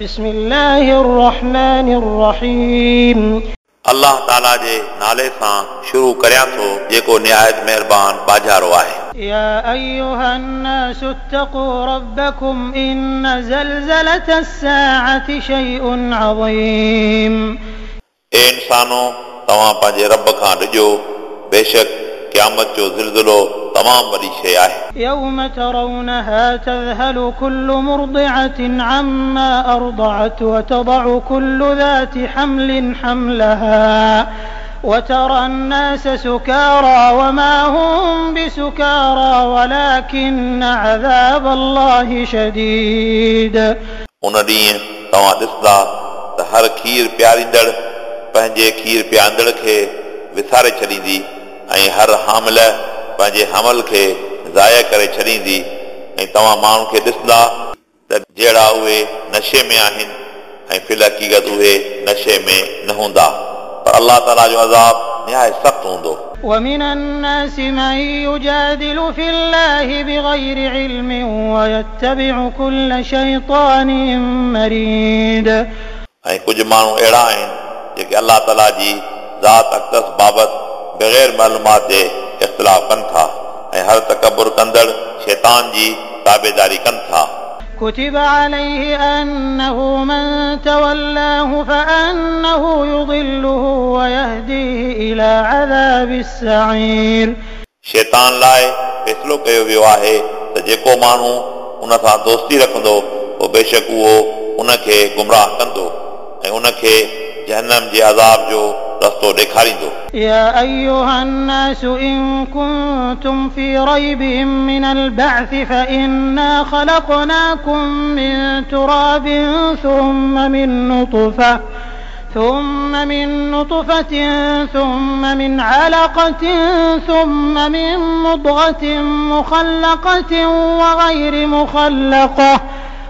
بسم الله الرحمن الرحيم. اللہ تعالی جي نالي سان شروع ڪريان ٿو جيڪو نهايت مهربان باجارو آهي. يا أيها الناس اتقوا ربكم إن زلزلة الساعة شيء عظيم. اي انسانو توهان جي رب کان بے شک क़यामत जो ज़िलज़िलो तमामु वॾी शइ आहे يوم ترونها تذهل كل مرضعة عما أرضعت وتضع كل ذات حمل حملها وترى الناس سكارى وما هم بسكارى ولكن عذاب الله شديد उन ॾींहुं तव्हां ॾिसंदा त हर खीर पीआरींदड़ पंहिंजे खीर पीआंदड़ खे विसारे छॾींदी ऐं हर हामिल पंहिंजे हमल खे ज़ाया करे छॾींदी ऐं तव्हां माण्हुनि खे ॾिसंदा त जहिड़ा उहे नशे में आहिनि ऐं फिल हक़ीक़त उहे नशे में न हूंदा पर अलाह ताला जो अज़ाब निहाय सख़्तु हूंदो ومن الناس من يجادل في الله بغير علم ويتبع كل شيطان مريد ऐं कुझु माण्हू अहिड़ा आहिनि जेके अलाह ताला जी ज़ात अक़दस बाबति बग़ैर मालूमात जे इख़्तिलाफ़ कनि था ऐं हर तकबुर कंदड़ शैतान जी ताबेदारी कनि था كتب عليه أنه من تولاه فأنه يضله ويهديه إلى عذاب السعير शैतान लाइ फ़ैसिलो कयो वियो आहे त जेको माण्हू उन सां दोस्ती रखंदो उहो बेशक उहो उनखे गुमराह कंदो ऐं उनखे جهنم جي عذاب جو رستو ڏيکاريندو. يا أيها الناس إن كنتم في ريب من البعث فإنا خلقناكم من تراب ثم من نطفة ثم من نطفة ثم من علقة ثم من مضغة مخلقة وغير مخلقة.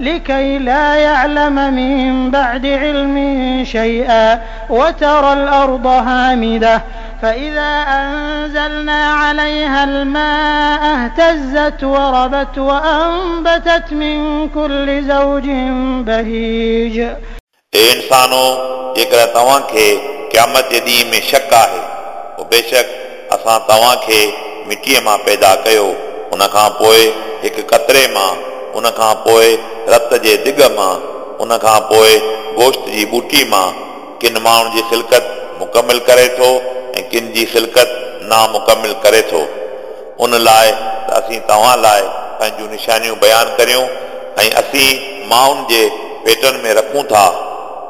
لكي لا يعلم من بعد علم شيئا وترى الأرض هامدة فإذا أنزلنا عليها الماء اهتزت وربت وأنبتت من كل زوج بهيج ए इंसानो जेकर तव्हांखे क़यामत जे ॾींहं में शक आहे पोइ बेशक असां तव्हांखे मिटीअ मां पैदा कयो उन खां पोइ हिकु कतरे मां ان کان پوءِ رت جي دڳ مان ان کان پوءِ گوشت جي ٻوٽي مان ڪن ماڻهن جي خلقت مڪمل ڪري ٿو ۽ ڪن جي خلقت نامڪمل ڪري ٿو. ان لاءِ اسين توهان لاءِ پنهنجون نشانيون بيان ڪريون ۽ اسين ماڻهن جي پيٽن ۾ رکون ٿا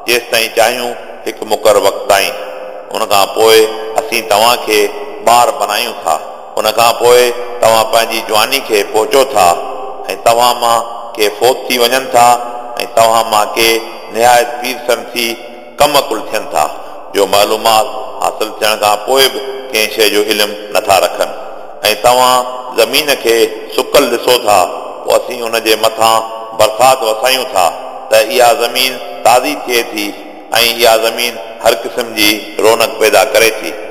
جيستائين چاهيون هڪ مقرر وقت تائين. ان کان پوءِ اسين توهان کي ٻار بنايون ٿا. ان کان پوءِ توهان پنهنجي جواني کي پهچو ٿا ۽ توهان مان ڪي فوت ٿي وڃن ٿا ۽ توهان مان ڪي نهايت پير سن ٿي ڪم ڪل ٿين ٿا جو معلومات حاصل ٿيڻ کان پوءِ به ڪنهن شيءِ جو علم نٿا رکن. ۽ توهان زمين کي سڪل ڏسو ٿا پوءِ اسين ان جي مٿان برسات وسايون ٿا ته اها زمين تازي ٿئي ٿي ۽ اها زمين هر قسم جي رونق پيدا ڪري ٿي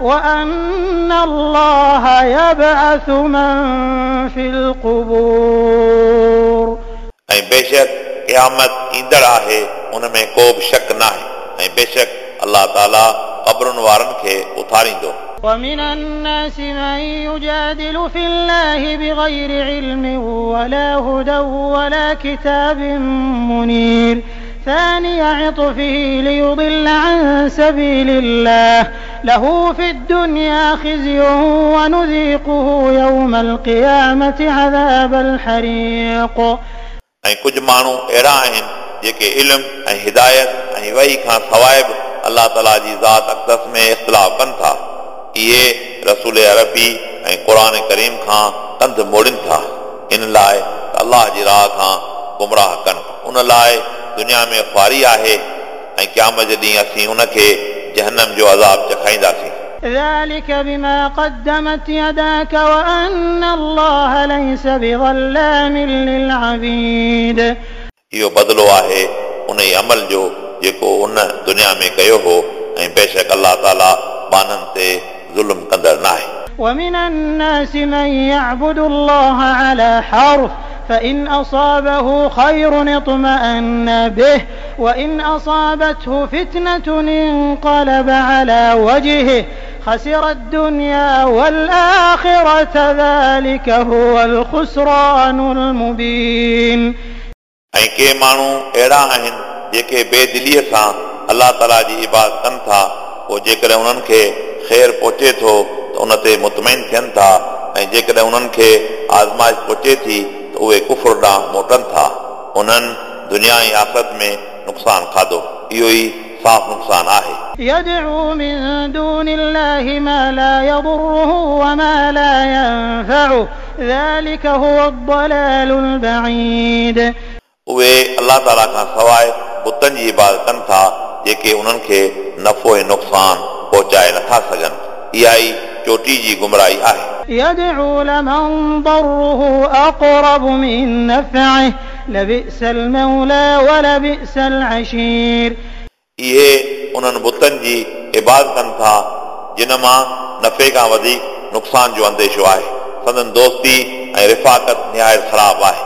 وأن الله يبعث من في القبور ऐं बेशक क़यामत ईंदड़ आहे उन में को बि शक न आहे ऐं बेशक अलाह ताला क़बरुनि वारनि खे उथारींदो ومن الناس من يجادل في الله بغير علم ولا هدى ولا كتاب منير ثاني عطفه ليضل عن سبيل الله له في الدنيا خزي ونذيقه يوم القيامة عذاب الحريق ऐं कुझु माण्हू अहिड़ा आहिनि जेके इल्मु ऐं हिदायत ऐं वही खां सवाइ बि अलाह ताला जी ज़ात अक़दस में इख़्तिलाफ़ कनि था इहे रसूल अरबी ऐं क़ुर करीम खां कंध मोड़नि था इन लाइ त अलाह जी राह खां गुमराह कनि उन लाइ दुनिया में ख़्वारी आहे ऐं क़याम जे ॾींहुं असीं उनखे जहनम जो अज़ाब चखाईंदासीं ذلك بما قدمت يداك وأن الله ليس بظلام للعبيد इहो बदिलो आहे उन ई अमल जो जेको उन दुनिया में कयो हो ऐं बेशक अलाह ताला बाननि ते ज़ुल्म कंदड़ न आहे ومن الناس من يعبد الله على حرف فإن أصابه خير اطمأن به وإن أصابته فتنة انقلب على وجهه خسر الدنيا والآخرة ذلك هو الخسران المبين ऐं के माण्हू अहिड़ा आहिनि जेके बेदिलीअ सां अलाह ताला जी इबादत कनि था पोइ जेकॾहिं उन्हनि खे ख़ैर पहुचे थो त उन ते मुतमिन थियनि था ऐं जेकॾहिं उन्हनि खे आज़माइश पहुचे थी त उहे कुफुर ॾांहुं मोटनि था उन्हनि दुनिया ऐं आख़िरत में नुक़सानु खाधो इहो ई साफ़ नुक़सानु आहे يدعو من دون الله ما لا يضره وما لا ينفعه ذلك هو الضلال البعيد उहे अलाह ताला खां सवाइ बुतनि जी इबादत कनि था जेके उन्हनि खे नफ़ो ऐं नुक़सानु पहुचाए नथा सघनि इहा ई चोटी जी गुमराही आहे يدعو لمن ضره أقرب من نفعه لبئس المولى ولبئس العشير इहे उन्हनि बुतनि जी इबादत कनि था जिन मां नफ़े खां वधीक नुक़सान जो अंदेशो आहे संदन दोस्ती ऐं रिफ़ाक़त निहायत ख़राब आहे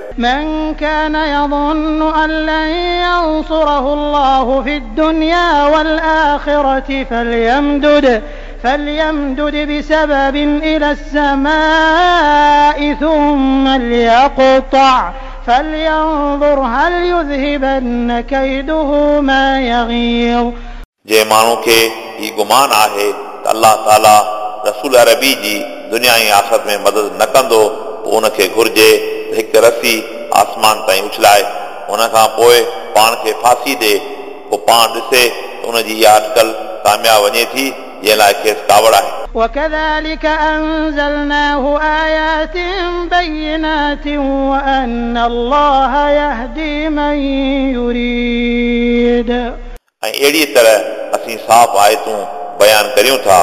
من كان يظن أن لن ينصره الله في الدنيا والآخرة فليمدد فليمدد بسبب إلى السماء ثم ليقطع فلينظر هل يذهبن كيده ما يغيظ जंहिं माण्हू खे ही गुमान आहे त अलाह ताला रसूल अरबी जी दुनिया ऐं आख़िरत में मदद न कंदो पोइ उनखे घुर्जे त हिकु रसी आसमान ताईं उछलाए उन खां पोइ पाण खे फासी ॾे पोइ पाण ॾिसे त उनजी इहा अटकल कामयाबु वञे थी जंहिं लाइ खेसि कावड़ आहे وكذلك أنزلناه آيات بينات وأن الله يهدي من يريد ऐं अहिड़ी तरह असीं साफ़ आयतूं बयानु करियूं था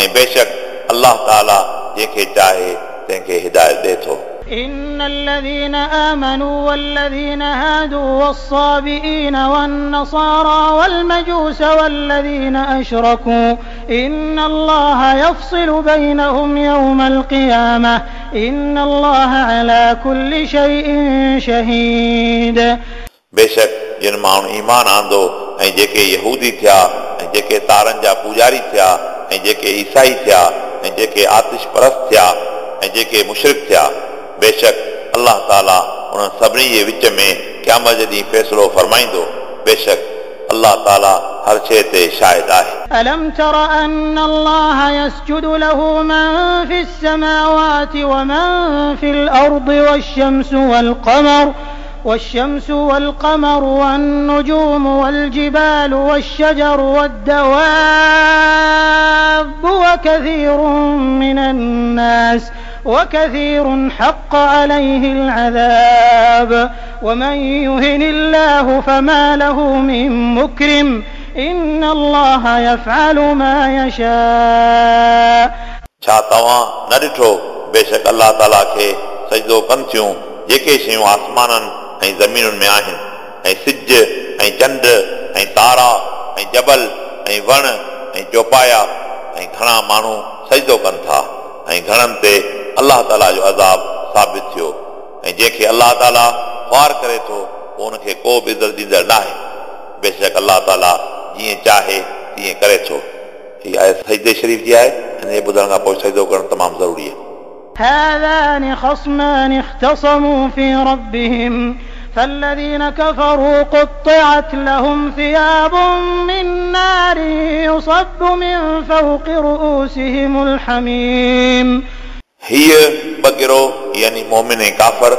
ऐं बेशक अलाह ताला जंहिंखे चाहे तंहिंखे हिदायत ॾे थो إن الذين آمنوا والذين هادوا والصابئين والنصارى والمجوس والذين أشركوا إن الله يفصل بينهم يوم القيامة إن الله على كل شيء شهيد बेशक जिन माण्हू ईमान आंदो ऐं जेके यहूदी थिया ऐं जेके तारनि जा पूजारी थिया ऐं जेके ईसाई थिया ऐं जेके आतिश परस्त थिया ऐं जेके मुशरिक थिया बेशक अलाह ताला उन्हनि सभिनी जे विच में क़यामत जे ॾींहुं फ़ैसिलो फरमाईंदो बेशक अलाह ताला हर शइ ते शाहिद आहे ألم تر أن الله يسجد له من في السماوات ومن في الأرض والشمس والقمر والشمس والقمر والنجوم والجبال والشجر والدواب وكثير من الناس وكثير حق عليه العذاب ومن يهن الله فما له من مكرم إن الله يفعل ما يشاء छा तव्हां न ॾिठो बेशक अलाह ताला खे सजदो कनि थियूं जेके शयूं आसमाननि ऐं ज़मीनुनि में आहिनि ऐं सिज ऐं चंड ऐं तारा ऐं जबल ऐं वण ऐं चौपाया ऐं घणा माण्हू सजदो कनि था ऐं घणनि ते अलाह ताला जो अज़ाब साबित थियो ऐं जंहिंखे अलाह ताला ख़्वार करे थो पोइ हुनखे को बि इज़त ॾींदड़ न आहे बेशक अलाह ताला जीअं चाहे तीअं करे थो हीअ आहे सजदे शरीफ़ जी आहे हिन ॿुधण खां पोइ सजदो करणु तमामु ज़रूरी आहे هذان خصمان اختصموا في ربهم فالذين كفروا قطعت لهم ثياب من نار يصب من فوق رؤوسهم الحميم हीअ ॿ गिरोह यानी मोमिन ऐं काफ़र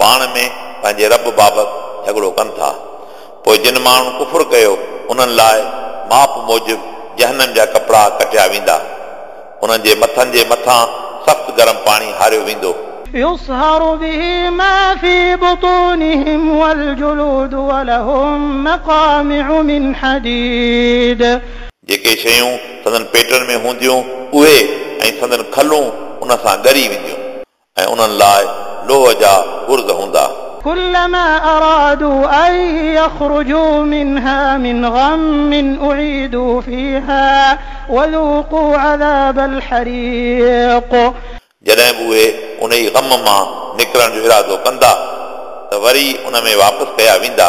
पाण में पंहिंजे रब बाबति झगड़ो कनि था पोइ जिन माण्हू कुफुर कयो उन्हनि लाइ माप मूजिबि जहनम जा कपिड़ा कटिया वेंदा उन्हनि जे मथनि जे मथां सख़्तु गरम पाणी हारियो वेंदो يصهر به ما في بطونهم والجلود ولهم مقامع من حديد जेके शयूं संदन पेटनि में हूंदियूं उहे ऐं संदन खलूं उन सां ॻरी वेंदियूं ऐं उन्हनि लाइ लोह जा गुर्द हूंदा كلما أرادوا أن يخرجوا منها من غم أعيدوا فيها وذوقوا عذاب الحريق जॾहिं बि उहे उन ई ग़म मां निकिरण जो इरादो कंदा त वरी उन में वापसि कया वेंदा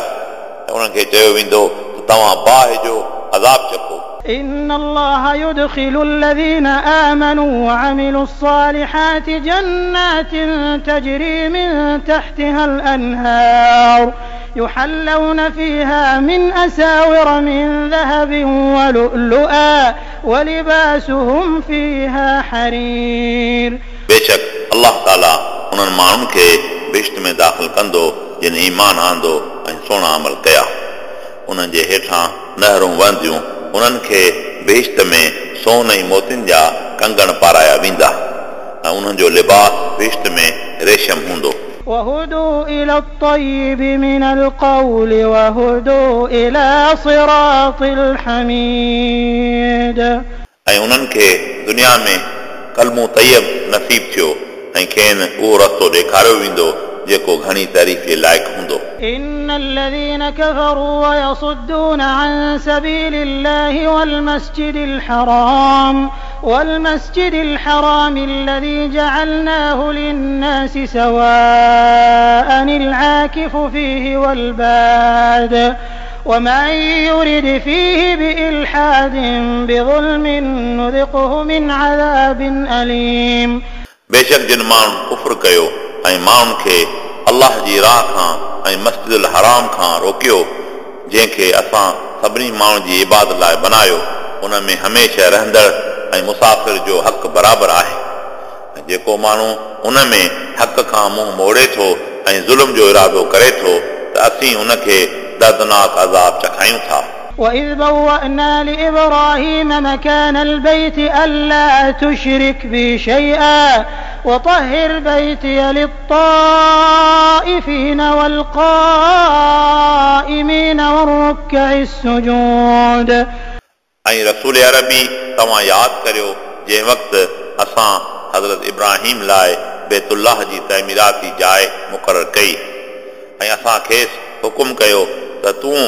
ऐं उन्हनि खे चयो वेंदो त तव्हां बाहि जो अज़ाब चको إن الله يدخل الذين آمنوا وعملوا الصالحات جنات تجري من تحتها الأنهار يحلون فيها من أساور من ذهب ولؤلؤا ولباسهم فيها حرير बेशक अलाह ताला उन्हनि माण्हुनि खे बिश्त में दाख़िल कंदो जिन ईमान आंदो ऐं सुहिणा अमल कया उन्हनि जे हेठां नहरूं वहंदियूं उन्हनि खे बेश्त में सोन ऐं मोतियुनि जा कंगण पाराया वेंदा ऐं उन्हनि जो लिबास बेश्त में रेशम हूंदो وهدوا إلى الطيب من القول وهدوا إلى صراط الحميد ऐं उन्हनि खे दुनिया में कलमू तयब नसीब थियो ऐं खेनि उहो रस्तो ॾेखारियो वेंदो जेको घणी तारीफ़ जे लाइक़ु हूंदो إن الذين كفروا ويصدون عن سبيل الله والمسجد الحرام والمسجد الحرام الذي جعلناه للناس سواء العاكف فيه والباد ومن يرد فيه بإلحاد بظلم نذقه من عذاب أليم बेशक जिन माण्हुनि कुफर कयो ऐं माण्हुनि खे الله جي راهه کان ۽ مسجد حرام کان روڪيو جنهن کي اسان سڀني ماڻهن جي عبادت لاءِ بنايو ان ۾ هميشه رهندڙ ۽ مسافر جو حق برابر آهي. جيڪو ماڻهو ان ۾ حق کان منهن موڙي ٿو ۽ ظلم جو ارادو ڪري ٿو ته اسين ان کي دردناڪ عذاب چکايون ٿا وإذ بوأنا لإبراهيم مكان البيت ألا تشرك بي شيئا وطهر بيتي للطائفين والقائمين والركع السجود ऐं रसूल अरबी तव्हां यादि करियो जंहिं वक़्तु असां हज़रत इब्राहिम लाइ बेतुल्लाह जी तइमीराती जाइ मुक़ररु कई ऐं असां खेसि हुकुम कयो त तूं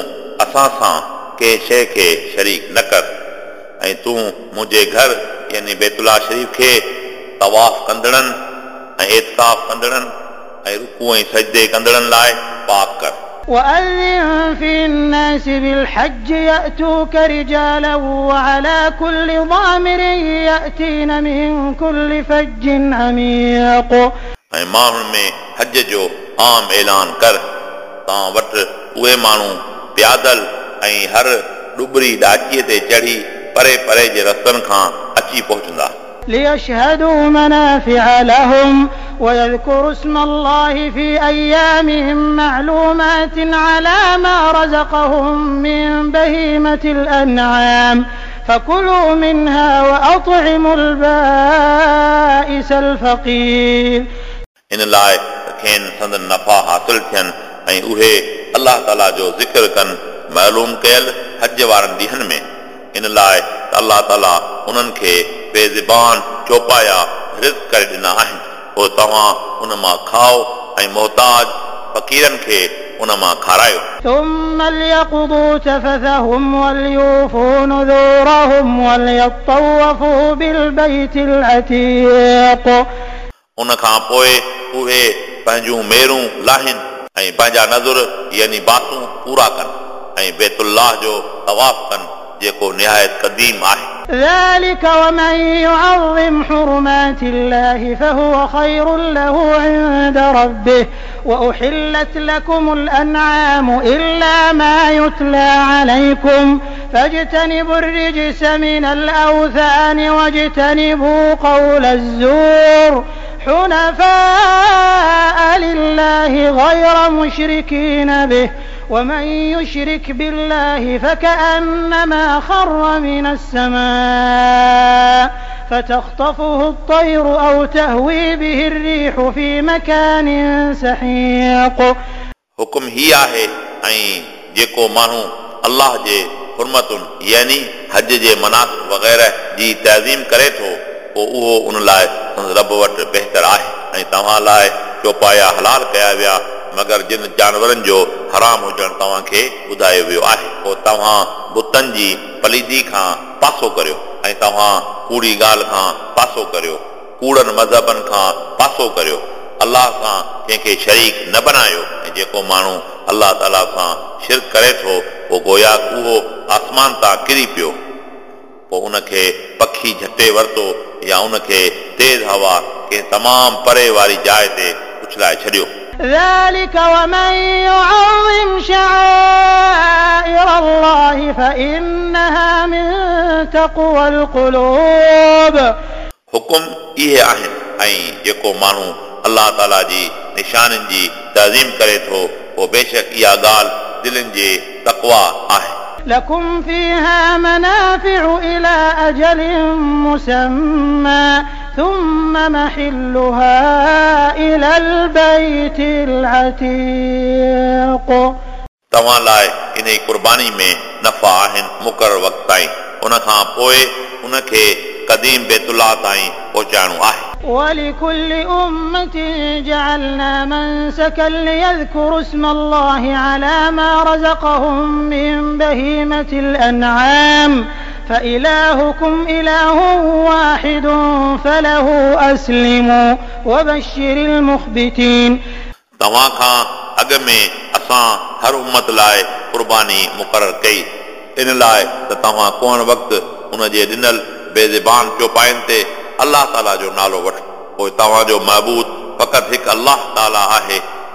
असां सां कंहिं शइ खे शरीक न कर ऐं तूं मुंहिंजे घर यानी बेतुल्ला शरीफ़ खे तवाफ़ कंदड़नि ऐं एतकाफ़ कंदड़नि ऐं रुकू ऐं सजदे कंदड़नि लाइ पाक कर وأذن في الناس بالحج يأتوك رجالا وعلى كل ضامر يأتين من كل فج عميق ऐं माण्हुनि में हज जो आम ऐलान कर तव्हां वटि उहे माण्हू प्यादल ऐं हर ॾुबरी ॾाचीअ ते चढ़ी परे परे जे रस्तनि खां अची पहुचंदा ليشهدوا منافع لهم ويذكروا اسم الله في أيام معلومات على ما رزقهم من بهيمة الأنعام فكلوا منها وأطعموا البائس الفقير इन लाइ त खेनि संदन नफ़ा हासिल थियनि ऐं उहे अलाह ताला जो ज़िक्र कनि मालूम कयल हज वारनि ॾींहंनि में इन लाइ त अलाह ताला उन्हनि खे बेज़बान चौपाया रिज़ करे ॾिना आहिनि पोइ तव्हां उन मां खाओ ऐं मोहताज फ़क़ीरनि खे उन मां खारायो ثم ليقضوا تفثهم وليوفوا نذورهم وليطوفوا بالبيت العتيق उन खां पोइ उहे पंहिंजूं मेरूं लाहिनि ऐं पंहिंजा नज़ुर यानी बातूं पूरा कनि ऐं बेतुल्लाह जो तवाफ़ कनि जेको निहायत क़दीम आहे ذلك ومن يعظم حرمات الله فهو خير له عند ربه وأحلت لكم الأنعام إلا ما يتلى عليكم فاجتنبوا الرجس من الأوثان واجتنبوا قول الزور حنفاء لله غير مشركين به ومن يشرك بالله فكأنما خر من السماء فتخطفه الطير أو تهوي به الريح في مكان سحيق हुकुम ही आहे ऐं जेको माण्हू अलाह जे हुरमतुनि यानी हज जे मनास वग़ैरह जी तहज़ीम करे थो पोइ उहो उन लाइ संदसि रब वटि बहितर आहे ऐं तव्हां लाइ चौपाया हलाल कया विया मगर जिन जानवरनि जो حرام هجڻ توهان کي ٻڌايو ويو آهي. پوءِ توهان بتن جي پليدي کان پاسو ڪريو ۽ توهان ڪوڙي ڳالهه کان پاسو ڪريو ڪوڙن مذهبن کان پاسو ڪريو. الله سان ڪنهن کي شريڪ نه بنايو ۽ جيڪو ماڻهو الله تعالى سان شرڪ ڪري ٿو پوءِ گويا اهو آسمان تان ڪري پيو. پوءِ ان کي پکي جهٽي ورتو يا ان کي تيز هوا ڪنهن تمام پري واري جاءِ تي اڇلائي ڇڏيو ذلك ومن يعظم شعائر الله فإنها من تقوى القلوب हुकुम इहे आहिनि ऐं जेको माण्हू अलाह ताला जी निशाननि जी तज़ीम करे थो पोइ बेशक इहा ॻाल्हि दिलनि जे तकवा आहे لكم فيها منافع إلى أجل مسمى ثم محلها إلى البيت العتيق तव्हां लाइ इन ई क़ुर्बानी में नफ़ा आहिनि मुक़ररु वक़्त ताईं उन खां पोइ उनखे क़दीम बेतुल्ला ताईं पहुचाइणो आहे ولكل أمة جعلنا منسكا ليذكروا اسم الله على ما رزقهم من بهيمة الأنعام فإلهكم إله واحد فله أسلموا وبشر المخبتين तव्हां खां अॻ में असां हर उमत लाइ क़ुर्बानी मुक़ररु कई इन लाइ त तव्हां कोन वक़्तु उन जे ॾिनल बेज़बान चौपाइनि ते अलाह ताला जो नालो वठो पोइ तव्हांजो महबूद फ़क़ति हिकु अलाह ताला आहे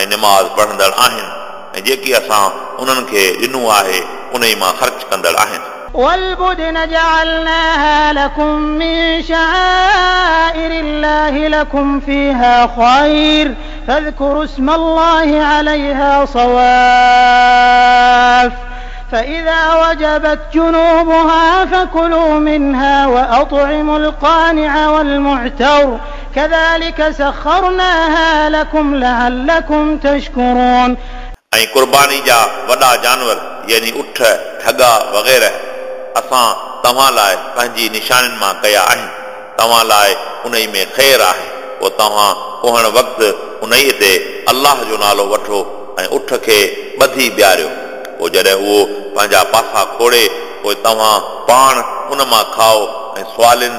ऐं निमाज़ पढ़ंदड़ आहिनि ऐं जेकी असां उन्हनि खे ॾिनो आहे उन ई मां ख़र्च कंदड़ आहिनि والبدن جعلناها لكم من شعائر الله لكم فيها خير فاذكروا اسم الله عليها صواف فإذا وجبت جنوبها فكلوا منها وأطعموا القانع والمعتر كذلك سخرناها لكم لعلكم تشكرون ऐं क़ुर्बानी जा वॾा जानवर यानी उठ ठगा वग़ैरह असां तव्हां लाइ पंहिंजी निशानियुनि मां कया आहिनि तव्हां लाइ उन ई में ख़ैर आहे पोइ तव्हां पोहण वक़्तु उन ई ते अलाह जो नालो वठो ऐं उठ खे ॿधी ॿियारियो पोइ जॾहिं उहो पंहिंजा पासा खोड़े पोइ तव्हां पाण उन मां खाओ ऐं सुवालनि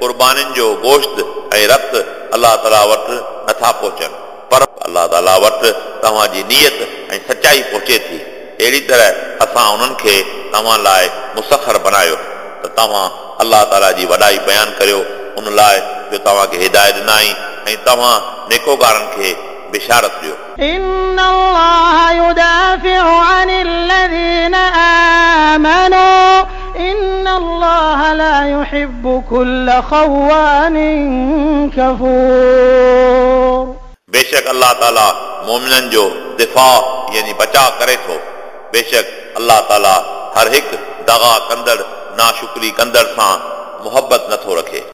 क़ुर्बानीनि जो गोश्त ऐं रत अलाह ताला वटि नथा पहुचनि पर अलाह ताला वटि तव्हांजी नियत ऐं सचाई पहुचे थी अहिड़ी तरह असां उन्हनि खे तव्हां लाइ मुसखर बनायो त तव्हां अलाह ताला जी वॾाई बयानु करियो उन लाइ जो तव्हांखे हिदायत ॾिनाई ऐं तव्हां नेकोकारनि खे बिशारत ॾियो إن الله يدافع عن الذين آمنوا إن الله لا يحب كل خوان كفور बेशक अलाह ताला मोमिननि जो दिफ़ा यानी बचाव करे थो बेशक अलाह ताला हर हिकु दगा कंदड़ नाशुक्री कंदड़ सां मुहबत नथो रखे